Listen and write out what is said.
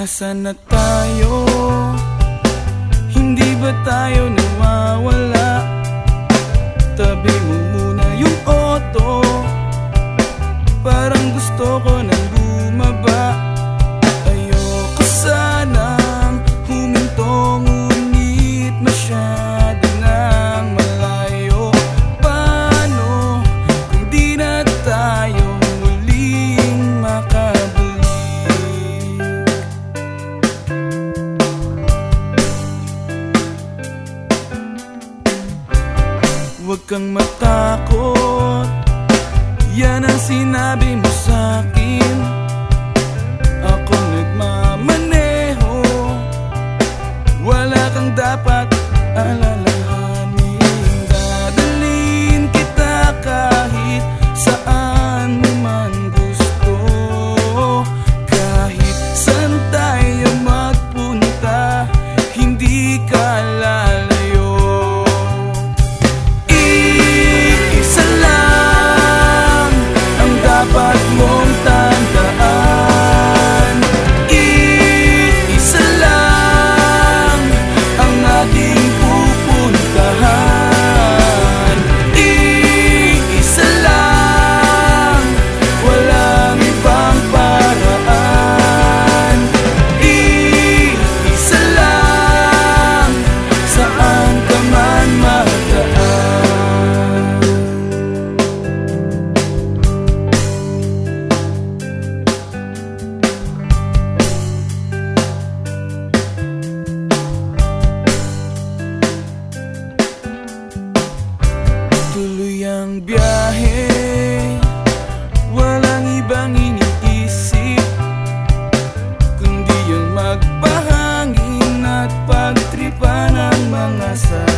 Nasaan na tayo? Hindi ba tayo nawawala? kang matakot. Yan ang sinabi mo sa'kin biyahe Walang ibang iniisip Kundi ang magbahangin at pagtripa ng mga sa